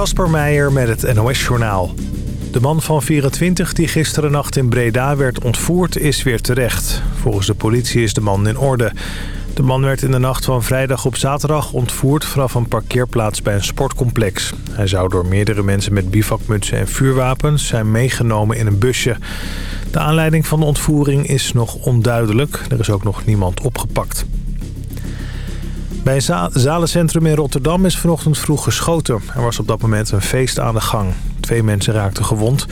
Kasper Meijer met het NOS-journaal. De man van 24 die gisteren nacht in Breda werd ontvoerd is weer terecht. Volgens de politie is de man in orde. De man werd in de nacht van vrijdag op zaterdag ontvoerd... vanaf een parkeerplaats bij een sportcomplex. Hij zou door meerdere mensen met bivakmutsen en vuurwapens... zijn meegenomen in een busje. De aanleiding van de ontvoering is nog onduidelijk. Er is ook nog niemand opgepakt. Bij een zalencentrum in Rotterdam is vanochtend vroeg geschoten. Er was op dat moment een feest aan de gang. Twee mensen raakten gewond.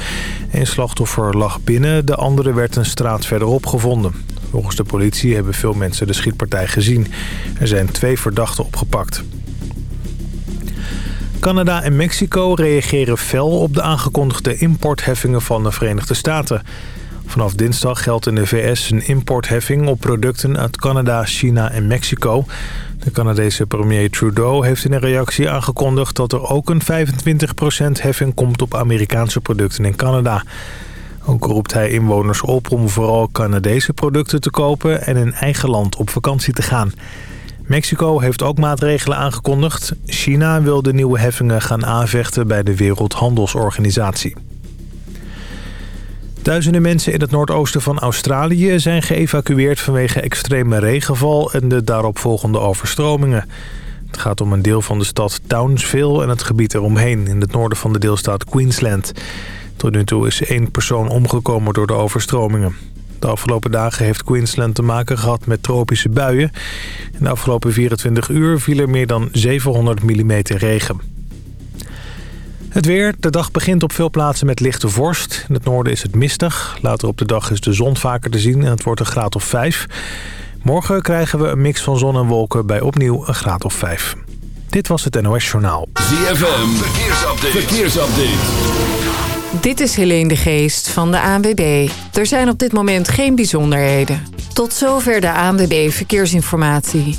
Een slachtoffer lag binnen, de andere werd een straat verderop gevonden. Volgens de politie hebben veel mensen de schietpartij gezien. Er zijn twee verdachten opgepakt. Canada en Mexico reageren fel op de aangekondigde importheffingen van de Verenigde Staten. Vanaf dinsdag geldt in de VS een importheffing op producten uit Canada, China en Mexico. De Canadese premier Trudeau heeft in een reactie aangekondigd dat er ook een 25% heffing komt op Amerikaanse producten in Canada. Ook roept hij inwoners op om vooral Canadese producten te kopen en in eigen land op vakantie te gaan. Mexico heeft ook maatregelen aangekondigd. China wil de nieuwe heffingen gaan aanvechten bij de Wereldhandelsorganisatie. Duizenden mensen in het noordoosten van Australië zijn geëvacueerd vanwege extreme regenval en de daaropvolgende overstromingen. Het gaat om een deel van de stad Townsville en het gebied eromheen in het noorden van de deelstaat Queensland. Tot nu toe is één persoon omgekomen door de overstromingen. De afgelopen dagen heeft Queensland te maken gehad met tropische buien. In de afgelopen 24 uur viel er meer dan 700 mm regen. Het weer. De dag begint op veel plaatsen met lichte vorst. In het noorden is het mistig. Later op de dag is de zon vaker te zien en het wordt een graad of 5. Morgen krijgen we een mix van zon en wolken bij opnieuw een graad of 5. Dit was het NOS Journaal. ZFM. Verkeersupdate. Verkeersupdate. Dit is Helene de Geest van de ANWB. Er zijn op dit moment geen bijzonderheden. Tot zover de ANWB Verkeersinformatie.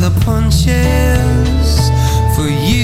The punches for you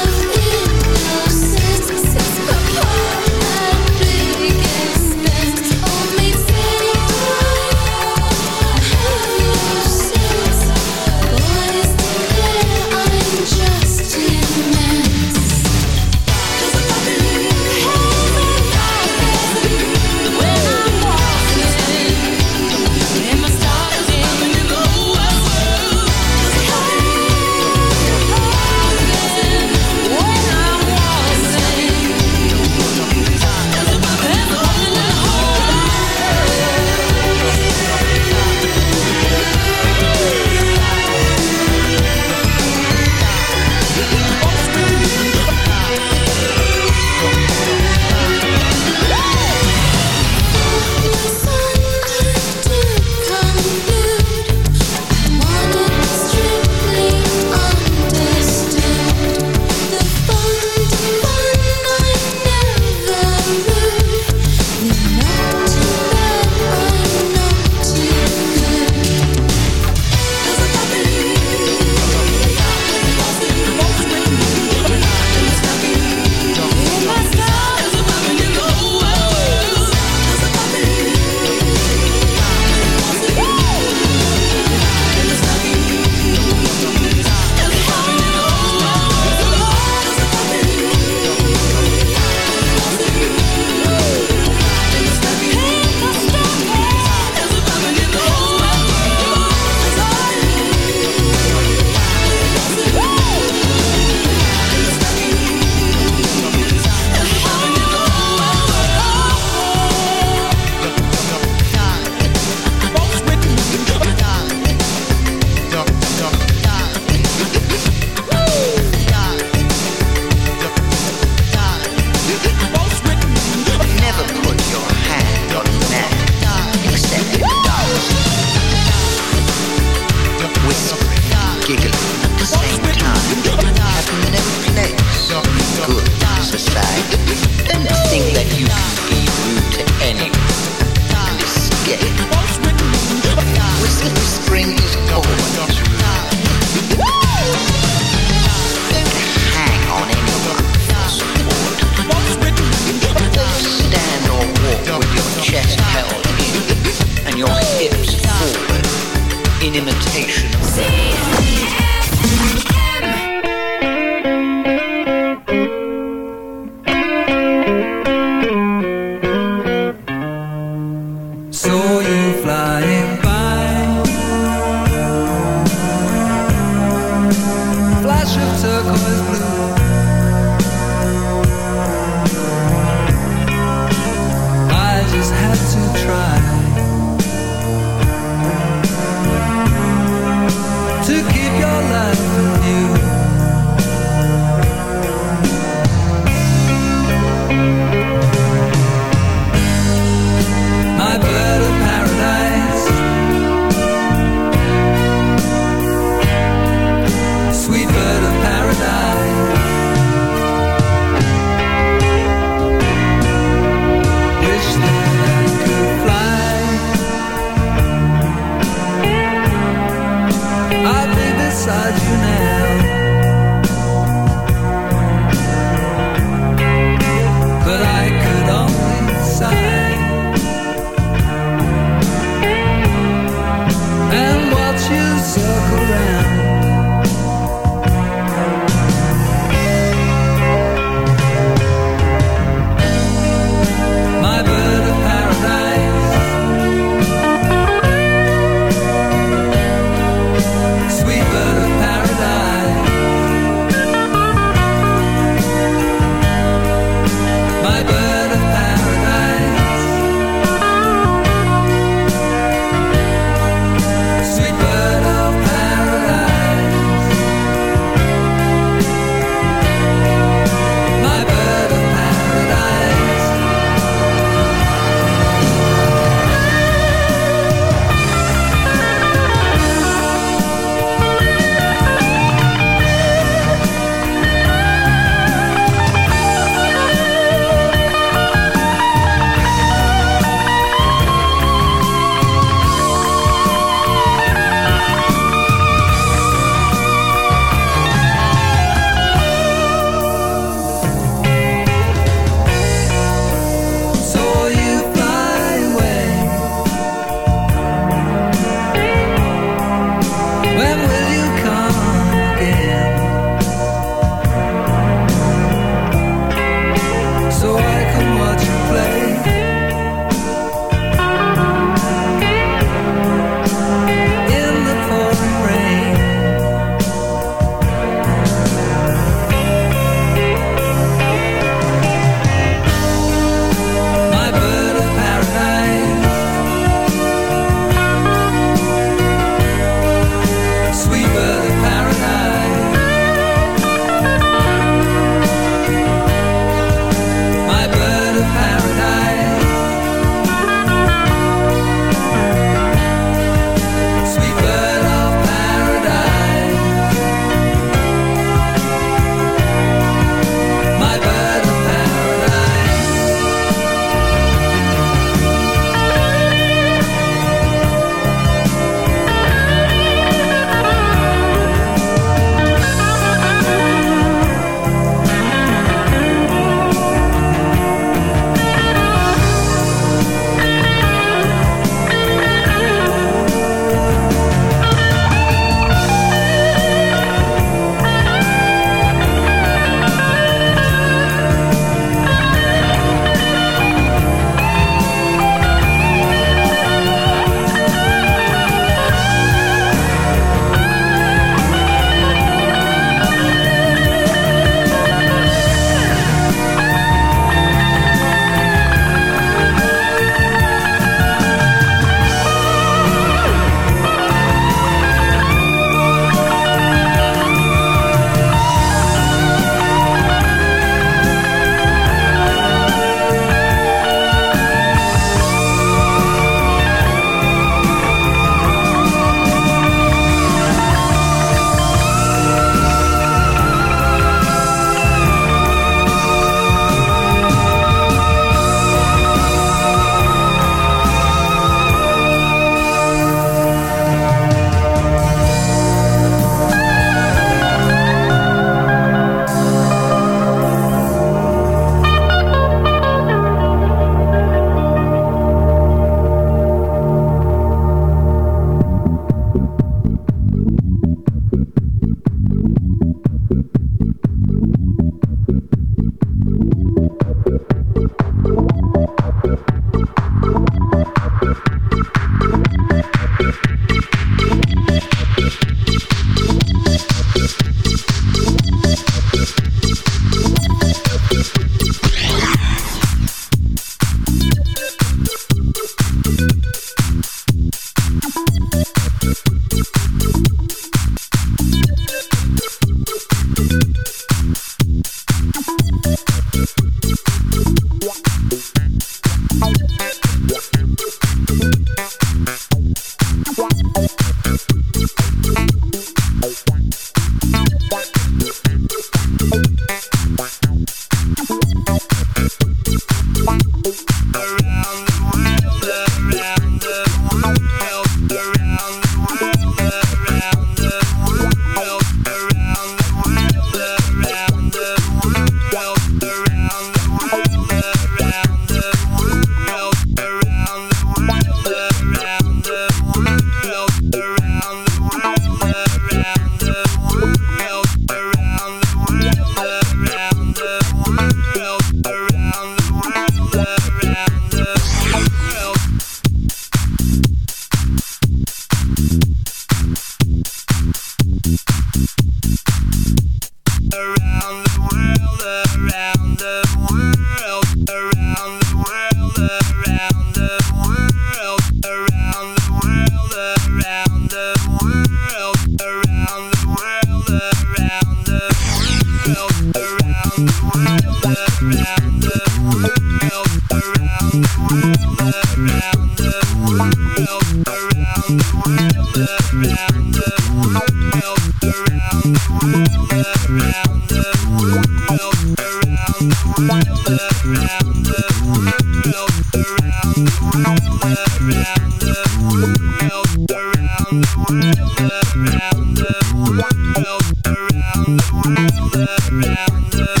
around, around, around, around.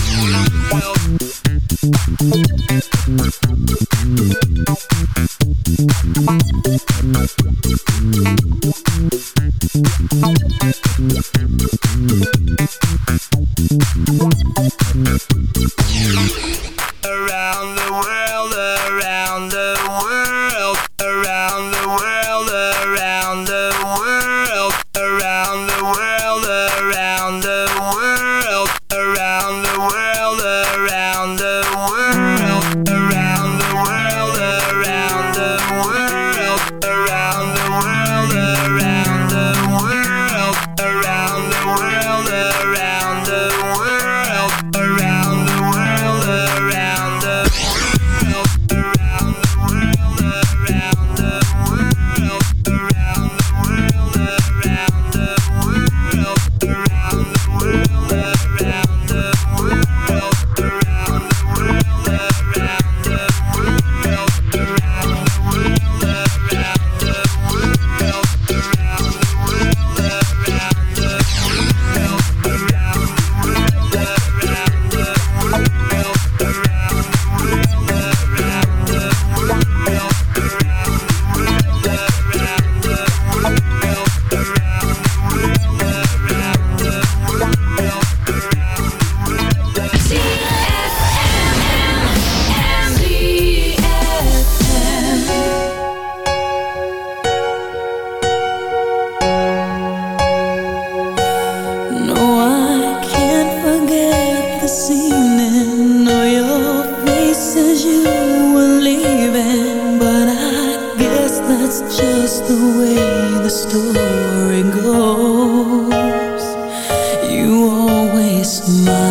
But I guess that's just the way the story goes. You always smile.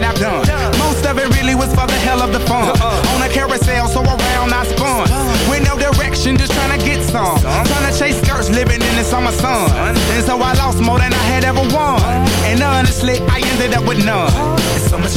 That I've done. Most of it really was for the hell of the fun. Uh-uh. On a carousel, so around I spun. With no direction, just trying to get some. Trying to chase skirts, living in the summer sun. And so I lost more than I had ever won. And honestly, I ended up with none. There's so much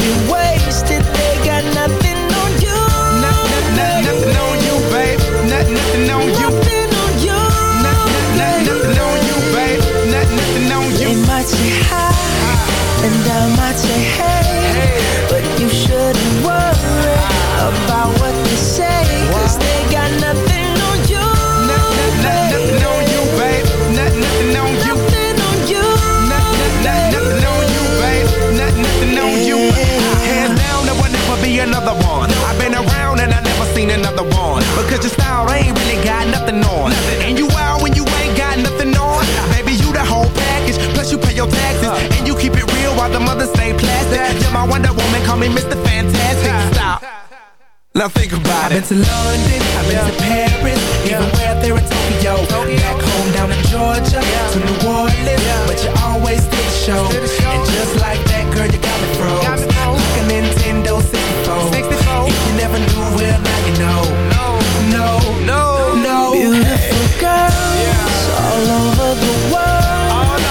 Now think about it. I've been to London, I've been to Paris, even where there in Tokyo. Back home down in Georgia, to New Orleans, but you always did the show. And just like that, girl, you got me froze. Like a Nintendo 64. If you never knew, well now you know. No, no, no. No. Beautiful girls all over the world.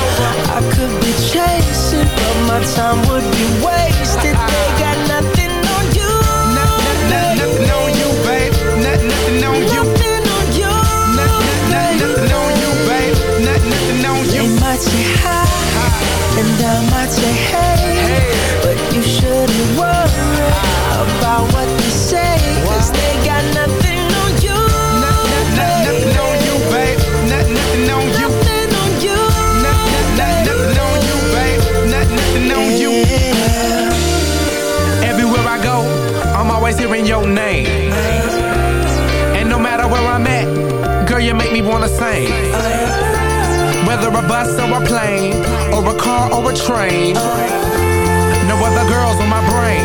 I could be chasing, but my time would be wasted. On you. Nothing on you. Nothing, nothing on you, babe. Nothing, nothing on you. They might say hi, and I might say hey, but you shouldn't worry about what they say, cause they got nothing on you. Nothing on you, babe. Nothing, on you. Nothing on you. Nothing, nothing on you, babe. Nothing, nothing on you. Everywhere I go, I'm always hearing your name. Make me wanna sing. Whether a bus or a plane, or a car or a train. No other girls on my brain,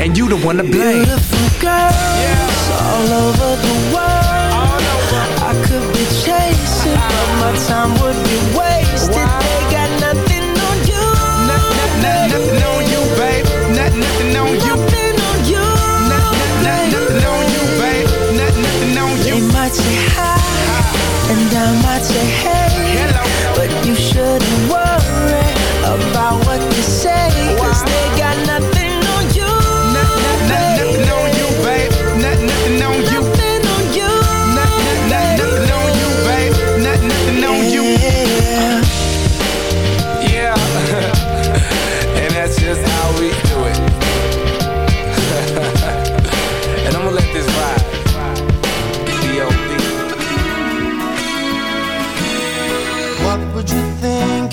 and you the one to blame. Beautiful girls all over the world. I could be chasing, but my time would be wasted. They got nothing on you. Nothing, nothing on you, babe. Nothing, nothing on you. Nothing on you. Nothing, nothing on you, babe. Nothing, nothing on They you. might say hi, and I might say hey,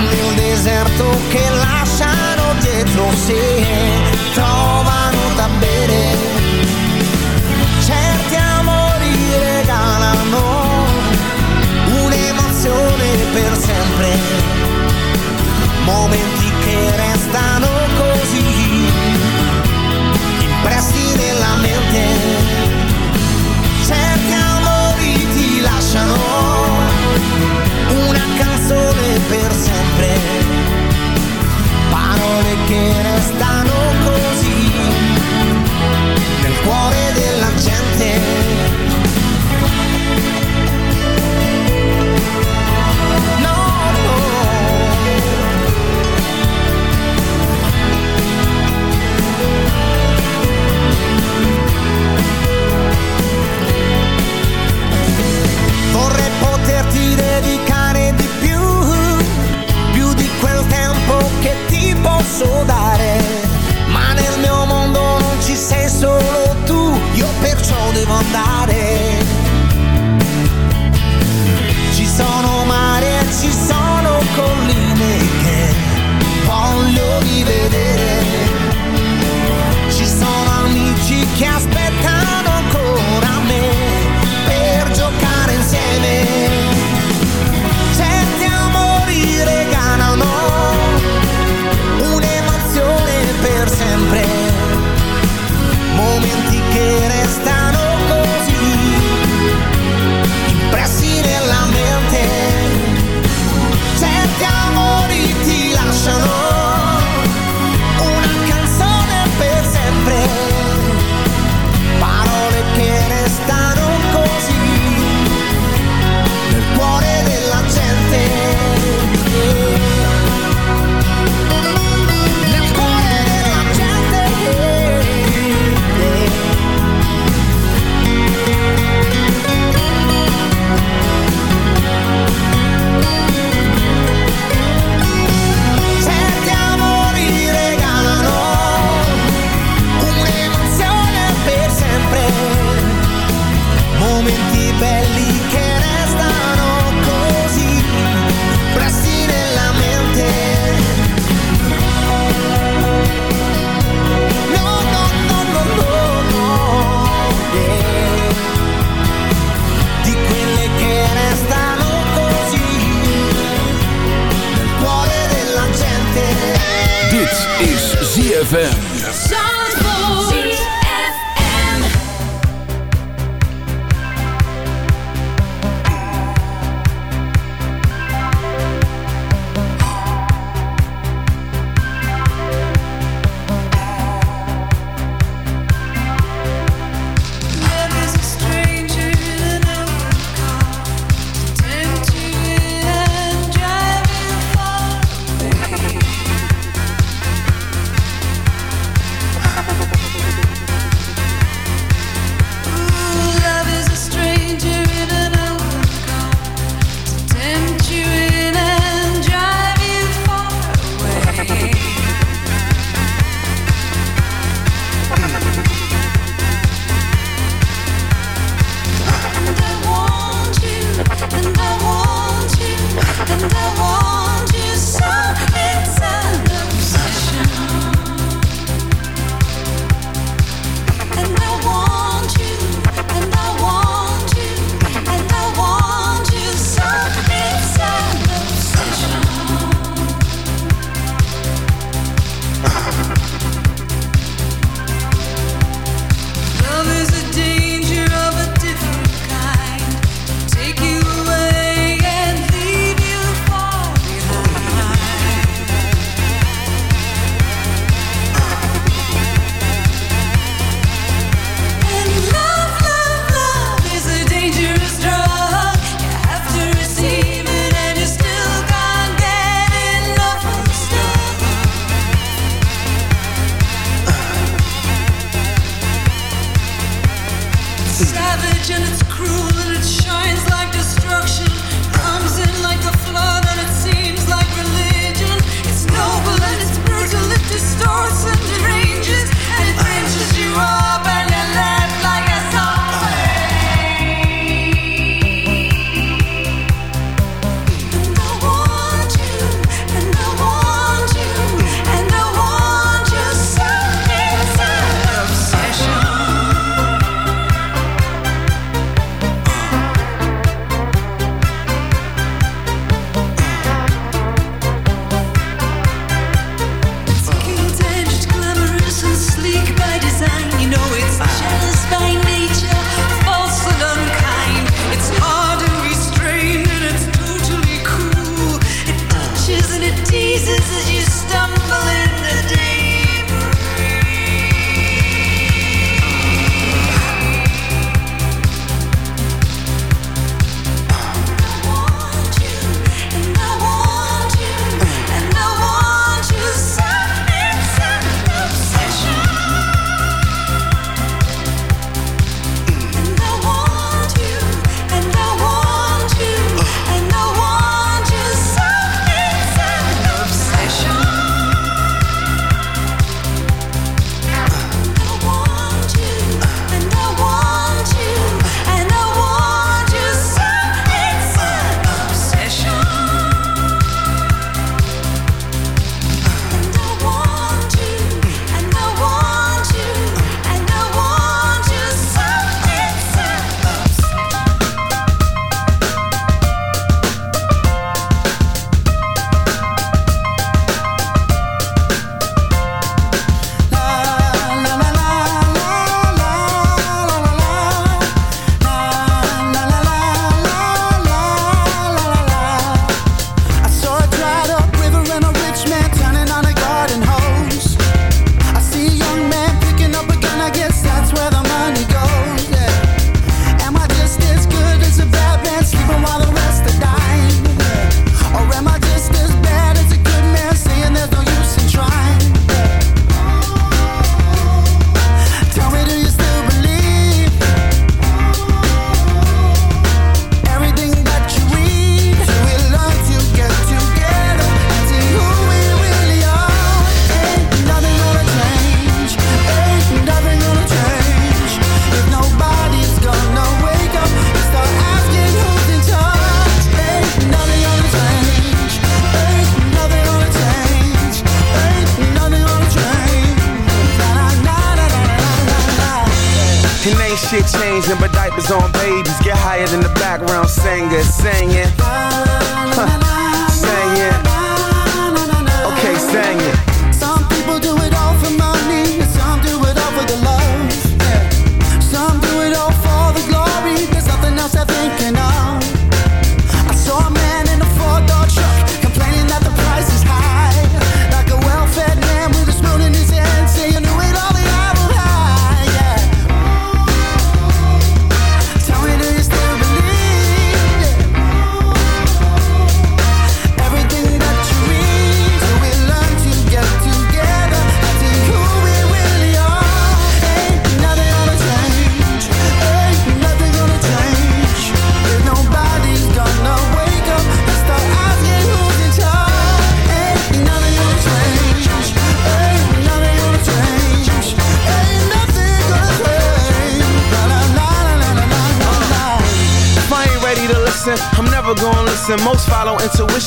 nel deserto che lasciano dietro sé, trovano da bere. Certi amori regalano un'emozione per sempre, momenti che restano per sempre, parole che restano così nel cuore della gente. posso dare, ma nel mio mondo non ci sei solo tu, io perciò devo andare.